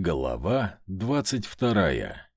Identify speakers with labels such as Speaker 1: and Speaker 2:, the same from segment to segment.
Speaker 1: Глава 22.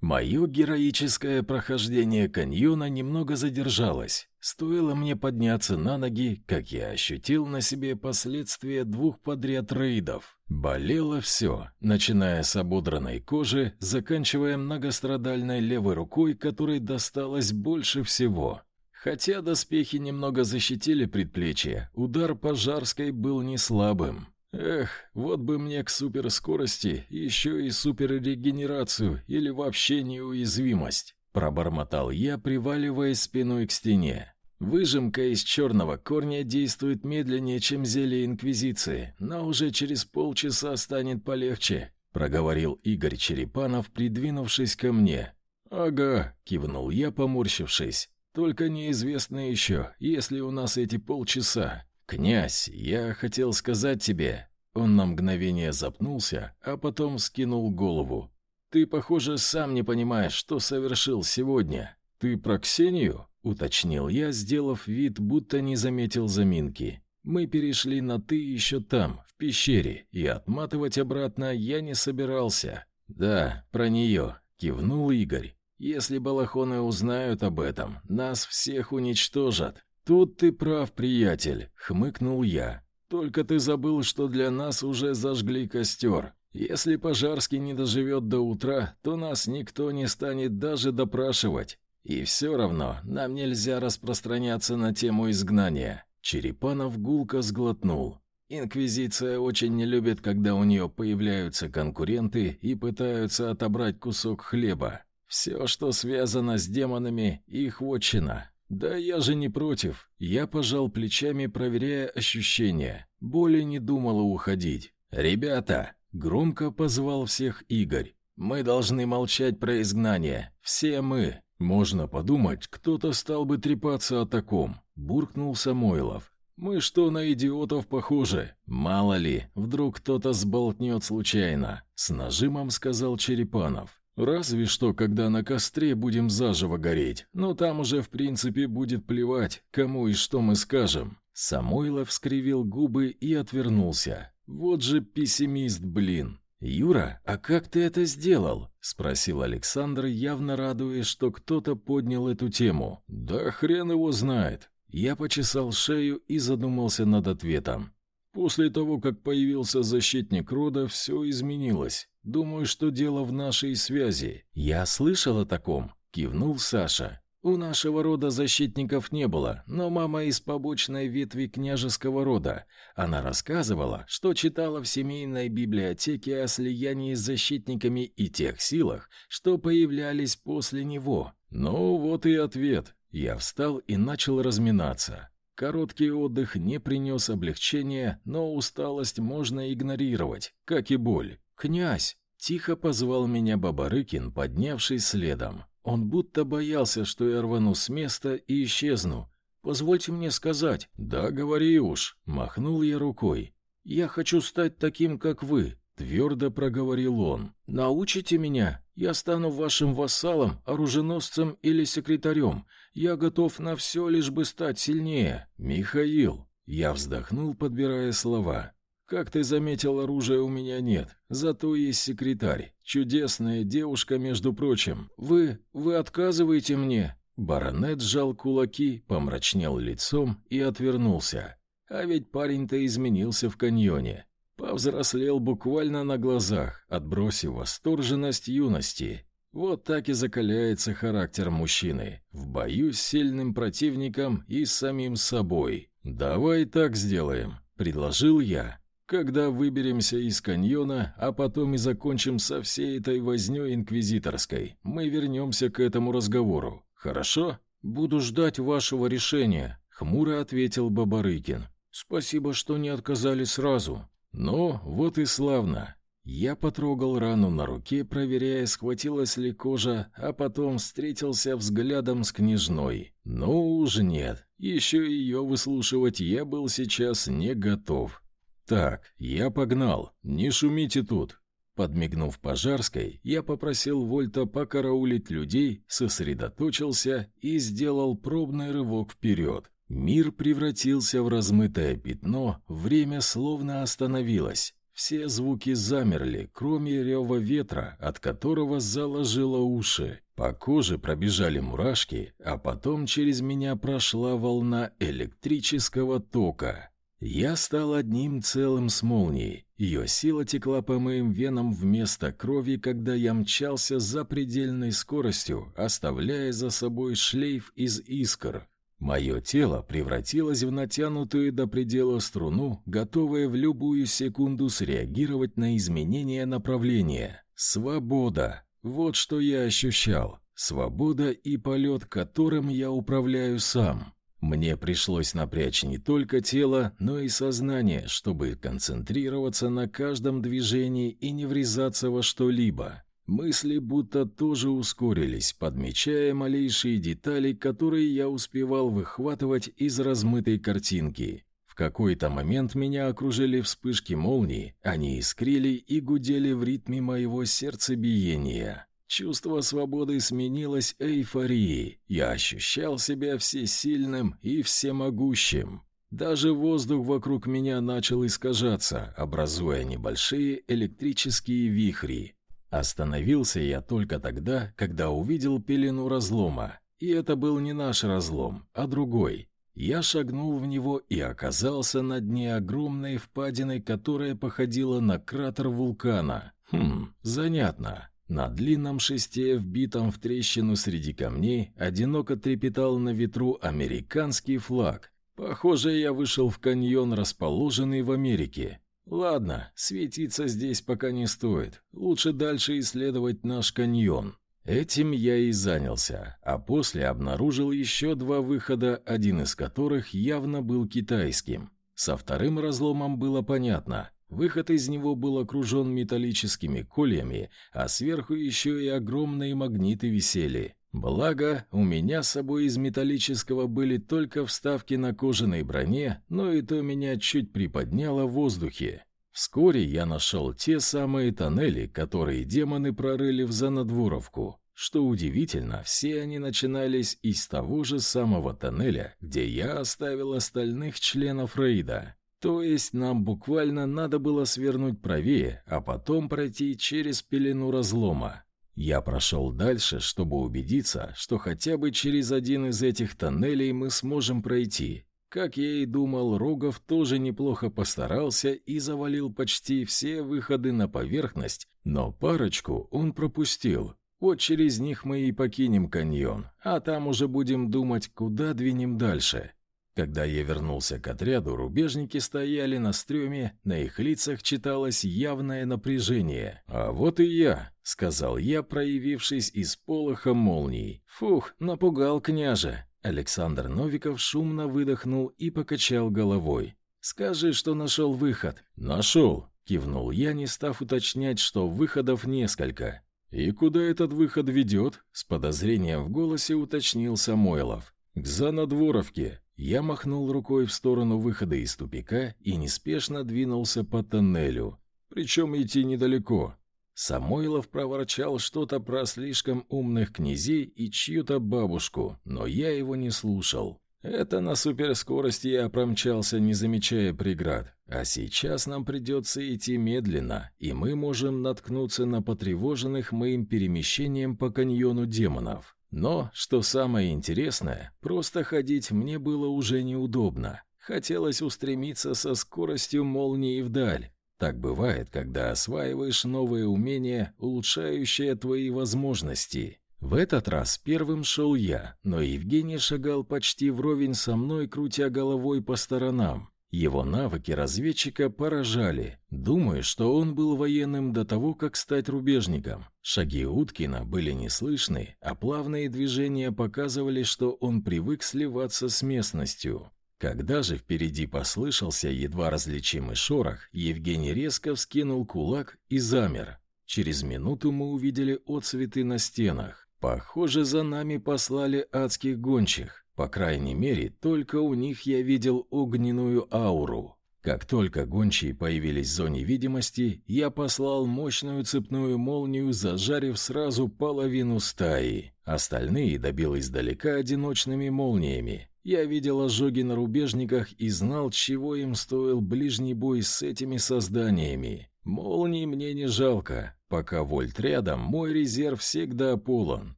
Speaker 1: Мое героическое прохождение каньона немного задержалось. Стоило мне подняться на ноги, как я ощутил на себе последствия двух подряд рейдов. Болело все, начиная с ободранной кожи, заканчивая многострадальной левой рукой, которой досталось больше всего. Хотя доспехи немного защитили предплечье, удар пожарской был не слабым. Эх, вот бы мне к суперскорости еще и суперрегенерацию или вообще неуязвимость. Пробормотал я, приваливаясь спиной к стене. Выжимка из черного корня действует медленнее, чем зелье Инквизиции, но уже через полчаса станет полегче, проговорил Игорь Черепанов, придвинувшись ко мне. «Ага», — кивнул я, поморщившись. «Только неизвестно еще, есть ли у нас эти полчаса. «Князь, я хотел сказать тебе...» Он на мгновение запнулся, а потом скинул голову. «Ты, похоже, сам не понимаешь, что совершил сегодня. Ты про Ксению?» — уточнил я, сделав вид, будто не заметил заминки. Мы перешли на «ты» еще там, в пещере, и отматывать обратно я не собирался. «Да, про нее», — кивнул Игорь. «Если балахоны узнают об этом, нас всех уничтожат. «Тут ты прав, приятель», — хмыкнул я. «Только ты забыл, что для нас уже зажгли костер. Если Пожарский не доживет до утра, то нас никто не станет даже допрашивать. И все равно нам нельзя распространяться на тему изгнания». Черепанов гулко сглотнул. Инквизиция очень не любит, когда у нее появляются конкуренты и пытаются отобрать кусок хлеба. Все, что связано с демонами, их вотчина. «Да я же не против». Я пожал плечами, проверяя ощущения. Боли не думала уходить. «Ребята!» — громко позвал всех Игорь. «Мы должны молчать про изгнание. Все мы». «Можно подумать, кто-то стал бы трепаться о таком», — буркнул Самойлов. «Мы что, на идиотов похожи? Мало ли, вдруг кто-то сболтнет случайно», — с нажимом сказал Черепанов. Разве что, когда на костре будем заживо гореть, но там уже в принципе будет плевать, кому и что мы скажем. Самойлов скривил губы и отвернулся. Вот же пессимист, блин. «Юра, а как ты это сделал?» — спросил Александр, явно радуясь, что кто-то поднял эту тему. «Да хрен его знает». Я почесал шею и задумался над ответом. После того, как появился защитник рода, все изменилось. Думаю, что дело в нашей связи. Я слышал о таком, кивнул Саша. У нашего рода защитников не было, но мама из побочной ветви княжеского рода. Она рассказывала, что читала в семейной библиотеке о слиянии с защитниками и тех силах, что появлялись после него. Ну вот и ответ. Я встал и начал разминаться. Короткий отдых не принес облегчения, но усталость можно игнорировать, как и боль. «Князь!» — тихо позвал меня Бабарыкин, поднявшись следом. Он будто боялся, что я рвану с места и исчезну. «Позвольте мне сказать». «Да, говори уж», — махнул я рукой. «Я хочу стать таким, как вы», — твердо проговорил он. «Научите меня. Я стану вашим вассалом, оруженосцем или секретарем. Я готов на все, лишь бы стать сильнее». «Михаил», — я вздохнул, подбирая слова. Как ты заметил, оружия у меня нет. Зато есть секретарь. Чудесная девушка, между прочим. Вы... вы отказываете мне?» Баронет сжал кулаки, помрачнел лицом и отвернулся. А ведь парень-то изменился в каньоне. Повзрослел буквально на глазах, отбросив восторженность юности. Вот так и закаляется характер мужчины. В бою с сильным противником и самим собой. «Давай так сделаем», — предложил я. Когда выберемся из каньона, а потом и закончим со всей этой вознёй инквизиторской, мы вернемся к этому разговору. Хорошо? Буду ждать вашего решения, хмуро ответил Бабарыкин. Спасибо, что не отказали сразу. Ну, вот и славно. Я потрогал рану на руке, проверяя, схватилась ли кожа, а потом встретился взглядом с княжной. Ну уж нет, еще ее выслушивать я был сейчас не готов. «Так, я погнал, не шумите тут». Подмигнув Пожарской, я попросил Вольта покараулить людей, сосредоточился и сделал пробный рывок вперед. Мир превратился в размытое пятно, время словно остановилось. Все звуки замерли, кроме рева ветра, от которого заложило уши. По коже пробежали мурашки, а потом через меня прошла волна электрического тока. Я стал одним целым с молнией. Ее сила текла по моим венам вместо крови, когда я мчался за предельной скоростью, оставляя за собой шлейф из искр. Мое тело превратилось в натянутую до предела струну, готовое в любую секунду среагировать на изменение направления. Свобода. Вот что я ощущал. Свобода и полет, которым я управляю сам. Мне пришлось напрячь не только тело, но и сознание, чтобы концентрироваться на каждом движении и не врезаться во что-либо. Мысли будто тоже ускорились, подмечая малейшие детали, которые я успевал выхватывать из размытой картинки. В какой-то момент меня окружили вспышки молний, они искрили и гудели в ритме моего сердцебиения. Чувство свободы сменилось эйфорией. Я ощущал себя всесильным и всемогущим. Даже воздух вокруг меня начал искажаться, образуя небольшие электрические вихри. Остановился я только тогда, когда увидел пелену разлома. И это был не наш разлом, а другой. Я шагнул в него и оказался на дне огромной впадины, которая походила на кратер вулкана. Хм, занятно. На длинном шесте, вбитом в трещину среди камней, одиноко трепетал на ветру американский флаг. Похоже, я вышел в каньон, расположенный в Америке. Ладно, светиться здесь пока не стоит. Лучше дальше исследовать наш каньон. Этим я и занялся, а после обнаружил еще два выхода, один из которых явно был китайским. Со вторым разломом было понятно. Выход из него был окружен металлическими кольями, а сверху еще и огромные магниты висели. Благо, у меня с собой из металлического были только вставки на кожаной броне, но и то меня чуть приподняло в воздухе. Вскоре я нашел те самые тоннели, которые демоны прорыли в занадворовку. Что удивительно, все они начинались из того же самого тоннеля, где я оставил остальных членов рейда. То есть нам буквально надо было свернуть правее, а потом пройти через пелену разлома. Я прошел дальше, чтобы убедиться, что хотя бы через один из этих тоннелей мы сможем пройти. Как я и думал, Рогов тоже неплохо постарался и завалил почти все выходы на поверхность, но парочку он пропустил. Вот через них мы и покинем каньон, а там уже будем думать, куда двинем дальше. Когда я вернулся к отряду, рубежники стояли на стреме, на их лицах читалось явное напряжение. «А вот и я», — сказал я, проявившись из полоха молний. «Фух, напугал княже». Александр Новиков шумно выдохнул и покачал головой. «Скажи, что нашел выход». «Нашел», — кивнул я, не став уточнять, что выходов несколько. «И куда этот выход ведет?» — с подозрением в голосе уточнил Самойлов. «К Занадворовке. Я махнул рукой в сторону выхода из тупика и неспешно двинулся по тоннелю. Причем идти недалеко. Самойлов проворчал что-то про слишком умных князей и чью-то бабушку, но я его не слушал. Это на суперскорости я промчался, не замечая преград. А сейчас нам придется идти медленно, и мы можем наткнуться на потревоженных моим перемещением по каньону демонов. Но, что самое интересное, просто ходить мне было уже неудобно. Хотелось устремиться со скоростью молнии вдаль. Так бывает, когда осваиваешь новые умения, улучшающие твои возможности. В этот раз первым шел я, но Евгений шагал почти вровень со мной, крутя головой по сторонам. Его навыки разведчика поражали. Думаю, что он был военным до того, как стать рубежником. Шаги Уткина были неслышны, а плавные движения показывали, что он привык сливаться с местностью. Когда же впереди послышался едва различимый шорох, Евгений резко вскинул кулак и замер. Через минуту мы увидели отцветы на стенах. Похоже, за нами послали адских гончих. По крайней мере, только у них я видел огненную ауру. Как только гончие появились в зоне видимости, я послал мощную цепную молнию, зажарив сразу половину стаи. Остальные добил издалека одиночными молниями. Я видел ожоги на рубежниках и знал, чего им стоил ближний бой с этими созданиями. Молнии мне не жалко. Пока Вольт рядом, мой резерв всегда полон,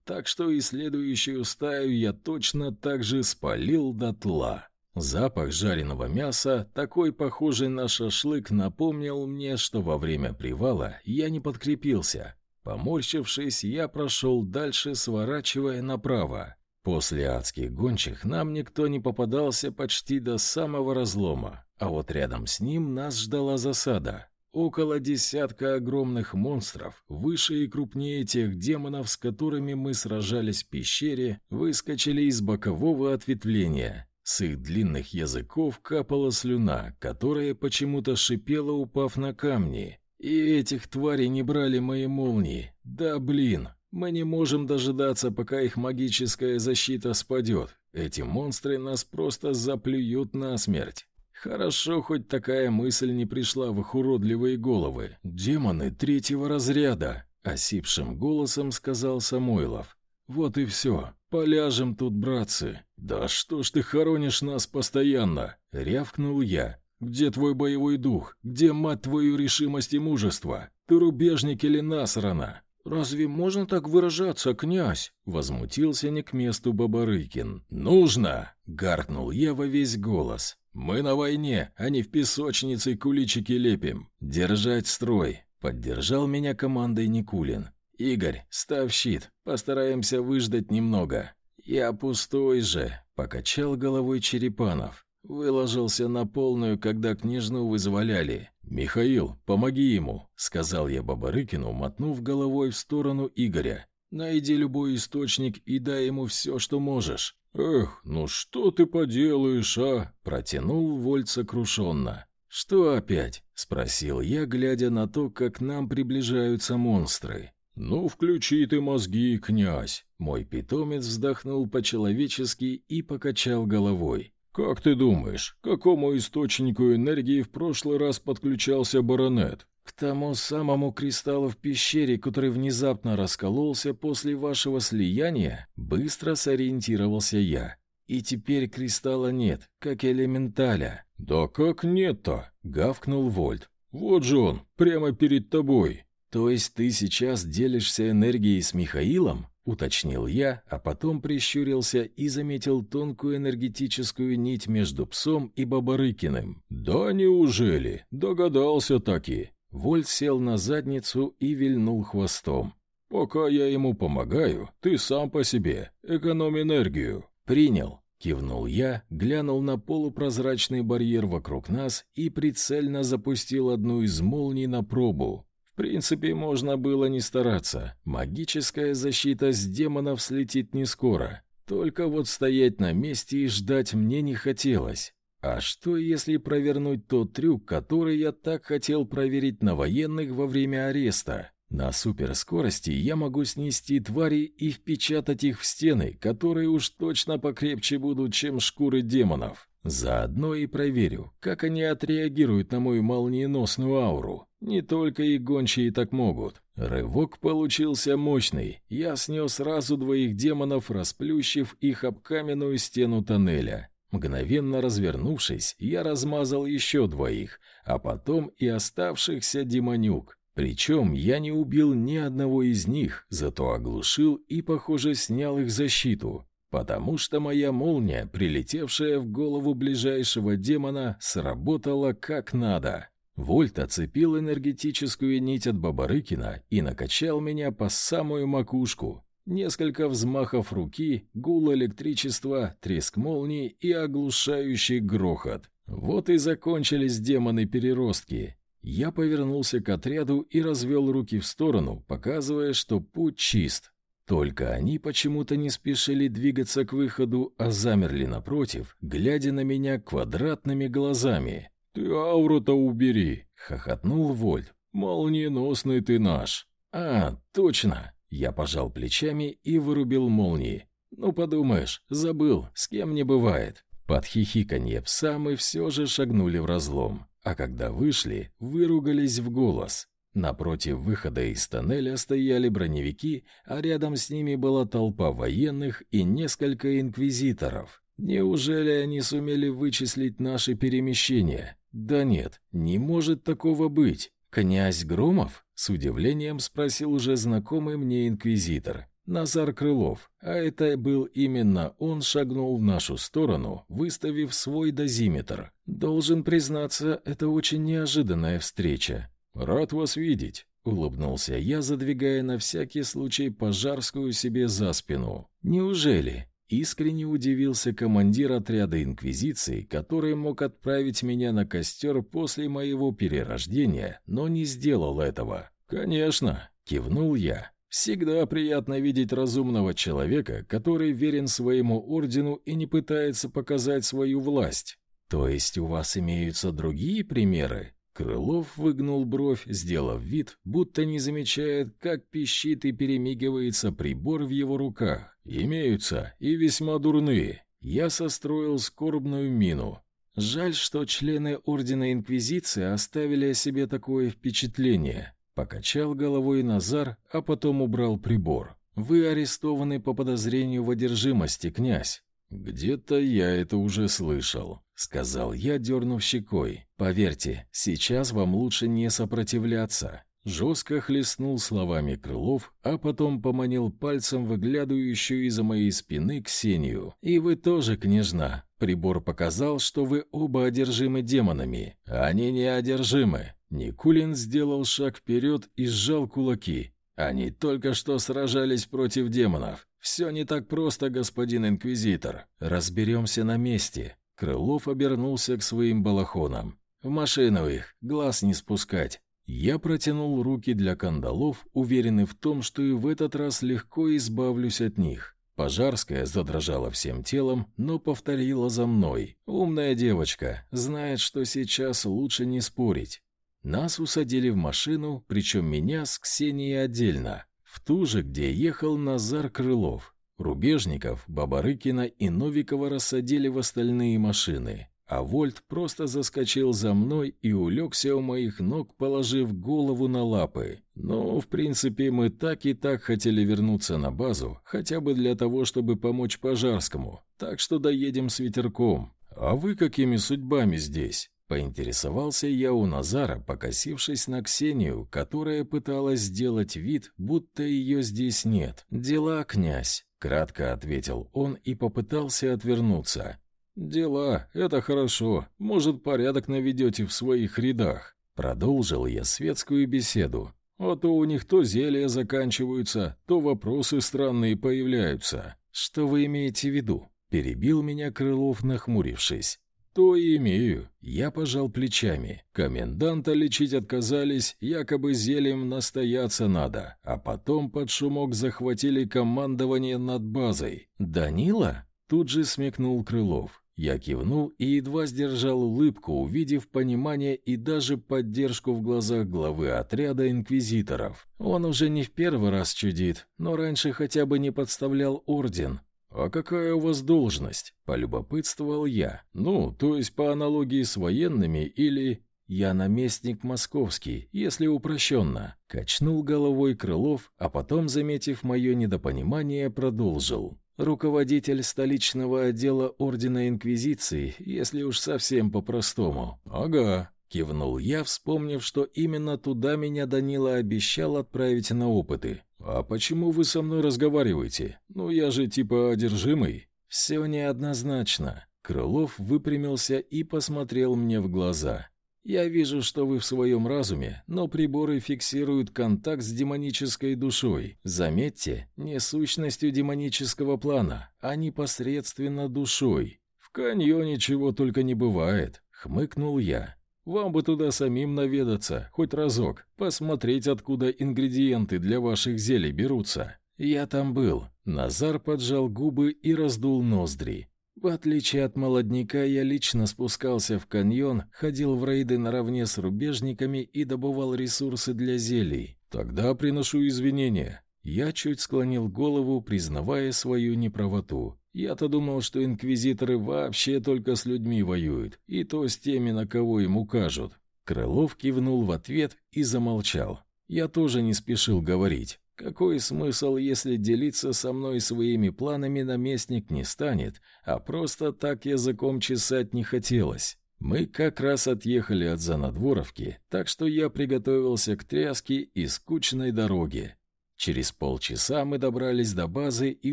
Speaker 1: так что и следующую стаю я точно так же спалил дотла. Запах жареного мяса, такой похожий на шашлык, напомнил мне, что во время привала я не подкрепился. Поморщившись, я прошел дальше, сворачивая направо. После адских гончих нам никто не попадался почти до самого разлома, а вот рядом с ним нас ждала засада. Около десятка огромных монстров, выше и крупнее тех демонов, с которыми мы сражались в пещере, выскочили из бокового ответвления. С их длинных языков капала слюна, которая почему-то шипела, упав на камни. И этих тварей не брали мои молнии. Да блин, мы не можем дожидаться, пока их магическая защита спадет. Эти монстры нас просто заплюют насмерть. Хорошо, хоть такая мысль не пришла в их уродливые головы. Демоны третьего разряда, осипшим голосом сказал Самойлов. Вот и все. Поляжем тут, братцы. Да что ж ты хоронишь нас постоянно? рявкнул я. Где твой боевой дух? Где, мать твою, решимость и мужество? Ты рубежник или насрана? «Разве можно так выражаться, князь?» — возмутился не к месту Бабарыкин. «Нужно!» — гаркнул я во весь голос. «Мы на войне, а не в песочнице куличики лепим. Держать строй!» — поддержал меня командой Никулин. «Игорь, ставь щит, постараемся выждать немного». «Я пустой же», — покачал головой Черепанов. Выложился на полную, когда княжну вызволяли. «Михаил, помоги ему», — сказал я Бабарыкину, мотнув головой в сторону Игоря. «Найди любой источник и дай ему все, что можешь». «Эх, ну что ты поделаешь, а?» — протянул Вольт сокрушенно. «Что опять?» — спросил я, глядя на то, как к нам приближаются монстры. «Ну, включи ты мозги, князь!» Мой питомец вздохнул по-человечески и покачал головой. «Как ты думаешь, к какому источнику энергии в прошлый раз подключался баронет?» «К тому самому кристаллу в пещере, который внезапно раскололся после вашего слияния?» Быстро сориентировался я. «И теперь кристалла нет, как элементаля». «Да как нет-то?» — гавкнул Вольт. «Вот же он, прямо перед тобой». «То есть ты сейчас делишься энергией с Михаилом?» — уточнил я, а потом прищурился и заметил тонкую энергетическую нить между псом и Бабарыкиным. «Да неужели? Догадался таки!» Вольт сел на задницу и вильнул хвостом. «Пока я ему помогаю, ты сам по себе. Экономь энергию». «Принял», — кивнул я, глянул на полупрозрачный барьер вокруг нас и прицельно запустил одну из молний на пробу. В принципе, можно было не стараться. Магическая защита с демонов слетит не скоро. Только вот стоять на месте и ждать мне не хотелось. А что, если провернуть тот трюк, который я так хотел проверить на военных во время ареста? На суперскорости я могу снести твари и впечатать их в стены, которые уж точно покрепче будут, чем шкуры демонов. Заодно и проверю, как они отреагируют на мою молниеносную ауру. Не только и гончие так могут. Рывок получился мощный. Я снес сразу двоих демонов, расплющив их об каменную стену тоннеля. Мгновенно развернувшись, я размазал еще двоих, а потом и оставшихся демонюк. Причем я не убил ни одного из них, зато оглушил и, похоже, снял их защиту потому что моя молния, прилетевшая в голову ближайшего демона, сработала как надо. Вольт оцепил энергетическую нить от Бабарыкина и накачал меня по самую макушку. Несколько взмахов руки, гул электричества, треск молнии и оглушающий грохот. Вот и закончились демоны-переростки. Я повернулся к отряду и развел руки в сторону, показывая, что путь чист. Только они почему-то не спешили двигаться к выходу, а замерли напротив, глядя на меня квадратными глазами. «Ты ауру-то убери!» — хохотнул Вольт. «Молниеносный ты наш!» «А, точно!» Я пожал плечами и вырубил молнии. «Ну, подумаешь, забыл, с кем не бывает». Под хихиканье пса мы все же шагнули в разлом, а когда вышли, выругались в голос. Напротив выхода из тоннеля стояли броневики, а рядом с ними была толпа военных и несколько инквизиторов. Неужели они сумели вычислить наши перемещения? Да нет, не может такого быть. Князь Громов? С удивлением спросил уже знакомый мне инквизитор. Назар Крылов, а это был именно он, шагнул в нашу сторону, выставив свой дозиметр. Должен признаться, это очень неожиданная встреча. Рад вас видеть. Улыбнулся я, задвигая на всякий случай пожарскую себе за спину. «Неужели?» Искренне удивился командир отряда Инквизиции, который мог отправить меня на костер после моего перерождения, но не сделал этого. «Конечно», — кивнул я. «Всегда приятно видеть разумного человека, который верен своему ордену и не пытается показать свою власть. То есть у вас имеются другие примеры?» Крылов выгнул бровь, сделав вид, будто не замечает, как пищит и перемигивается прибор в его руках. «Имеются, и весьма дурные». Я состроил скорбную мину. Жаль, что члены Ордена Инквизиции оставили о себе такое впечатление. Покачал головой Назар, а потом убрал прибор. «Вы арестованы по подозрению в одержимости, князь». «Где-то я это уже слышал», — сказал я, дернув щекой. «Поверьте, сейчас вам лучше не сопротивляться». Жестко хлестнул словами Крылов, а потом поманил пальцем выглядывающую из-за моей спины Ксению. «И вы тоже, княжна. Прибор показал, что вы оба одержимы демонами. Они не одержимы». Никулин сделал шаг вперед и сжал кулаки. «Они только что сражались против демонов. Все не так просто, господин инквизитор. Разберемся на месте. Крылов обернулся к своим балахонам. «В машину их, глаз не спускать». Я протянул руки для кандалов, уверенный в том, что и в этот раз легко избавлюсь от них. Пожарская задрожала всем телом, но повторила за мной. «Умная девочка, знает, что сейчас лучше не спорить». Нас усадили в машину, причем меня с Ксенией отдельно, в ту же, где ехал Назар Крылов. Рубежников, Бабарыкина и Новикова рассадили в остальные машины, а Вольт просто заскочил за мной и улегся у моих ног, положив голову на лапы. Но, в принципе, мы так и так хотели вернуться на базу, хотя бы для того, чтобы помочь Пожарскому, так что доедем с ветерком. А вы какими судьбами здесь? Поинтересовался я у Назара, покосившись на Ксению, которая пыталась сделать вид, будто ее здесь нет. «Дела, князь», — кратко ответил он и попытался отвернуться. «Дела, это хорошо. Может, порядок наведете в своих рядах». Продолжил я светскую беседу. «А то у них то зелья заканчиваются, то вопросы странные появляются». «Что вы имеете в виду?» — перебил меня Крылов, нахмурившись. «То имею». Я пожал плечами. Коменданта лечить отказались, якобы зельем настояться надо, а потом под шумок захватили командование над базой. «Данила?» Тут же смекнул Крылов. Я кивнул и едва сдержал улыбку, увидев понимание и даже поддержку в глазах главы отряда инквизиторов. Он уже не в первый раз чудит, но раньше хотя бы не подставлял орден, «А какая у вас должность?» — полюбопытствовал я. «Ну, то есть по аналогии с военными или...» «Я наместник московский, если упрощенно», — качнул головой Крылов, а потом, заметив мое недопонимание, продолжил. «Руководитель столичного отдела Ордена Инквизиции, если уж совсем по-простому». «Ага», — кивнул я, вспомнив, что именно туда меня Данила обещал отправить на опыты. «А почему вы со мной разговариваете? Ну, я же типа одержимый». «Все неоднозначно». Крылов выпрямился и посмотрел мне в глаза. «Я вижу, что вы в своем разуме, но приборы фиксируют контакт с демонической душой. Заметьте, не сущностью демонического плана, а непосредственно душой. В каньоне чего только не бывает», — хмыкнул я. Вам бы туда самим наведаться, хоть разок, посмотреть, откуда ингредиенты для ваших зелий берутся. Я там был. Назар поджал губы и раздул ноздри. В отличие от молодняка, я лично спускался в каньон, ходил в рейды наравне с рубежниками и добывал ресурсы для зелий. Тогда приношу извинения. Я чуть склонил голову, признавая свою неправоту. Я-то думал, что инквизиторы вообще только с людьми воюют, и то с теми, на кого им укажут. Крылов кивнул в ответ и замолчал. Я тоже не спешил говорить. Какой смысл, если делиться со мной своими планами наместник не станет, а просто так языком чесать не хотелось? Мы как раз отъехали от Занадворовки, так что я приготовился к тряске и скучной дороге. Через полчаса мы добрались до базы и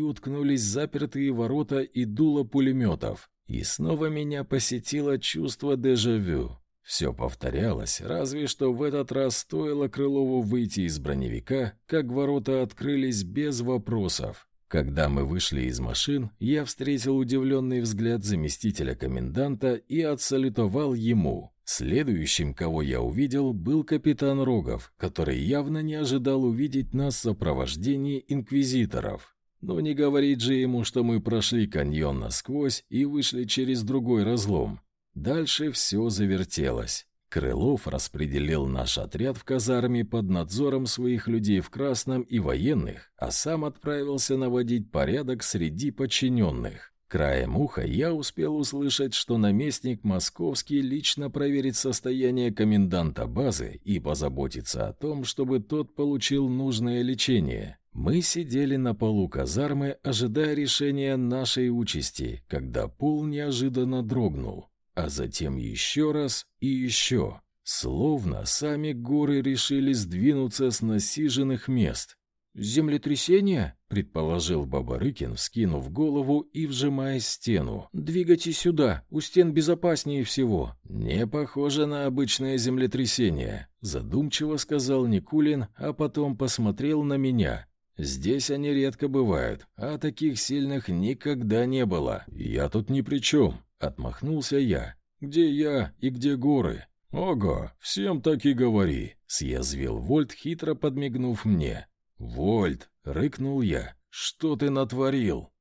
Speaker 1: уткнулись в запертые ворота и дуло пулеметов. И снова меня посетило чувство дежавю. Все повторялось, разве что в этот раз стоило Крылову выйти из броневика, как ворота открылись без вопросов. Когда мы вышли из машин, я встретил удивленный взгляд заместителя коменданта и отсалютовал ему. Следующим, кого я увидел, был капитан Рогов, который явно не ожидал увидеть нас в сопровождении инквизиторов. Но не говорить же ему, что мы прошли каньон насквозь и вышли через другой разлом. Дальше все завертелось. Крылов распределил наш отряд в казарме под надзором своих людей в красном и военных, а сам отправился наводить порядок среди подчиненных. Краем уха я успел услышать, что наместник московский лично проверит состояние коменданта базы и позаботится о том, чтобы тот получил нужное лечение. Мы сидели на полу казармы, ожидая решения нашей участи, когда пол неожиданно дрогнул а затем еще раз и еще. Словно сами горы решили сдвинуться с насиженных мест. «Землетрясение?» — предположил Бабарыкин, вскинув голову и вжимаясь в стену. «Двигайте сюда, у стен безопаснее всего». «Не похоже на обычное землетрясение», — задумчиво сказал Никулин, а потом посмотрел на меня. «Здесь они редко бывают, а таких сильных никогда не было. Я тут ни при чем», Отмахнулся я. «Где я и где горы?» «Ого, всем так и говори», — съязвил Вольт, хитро подмигнув мне. «Вольт», — рыкнул я, — «что ты натворил?»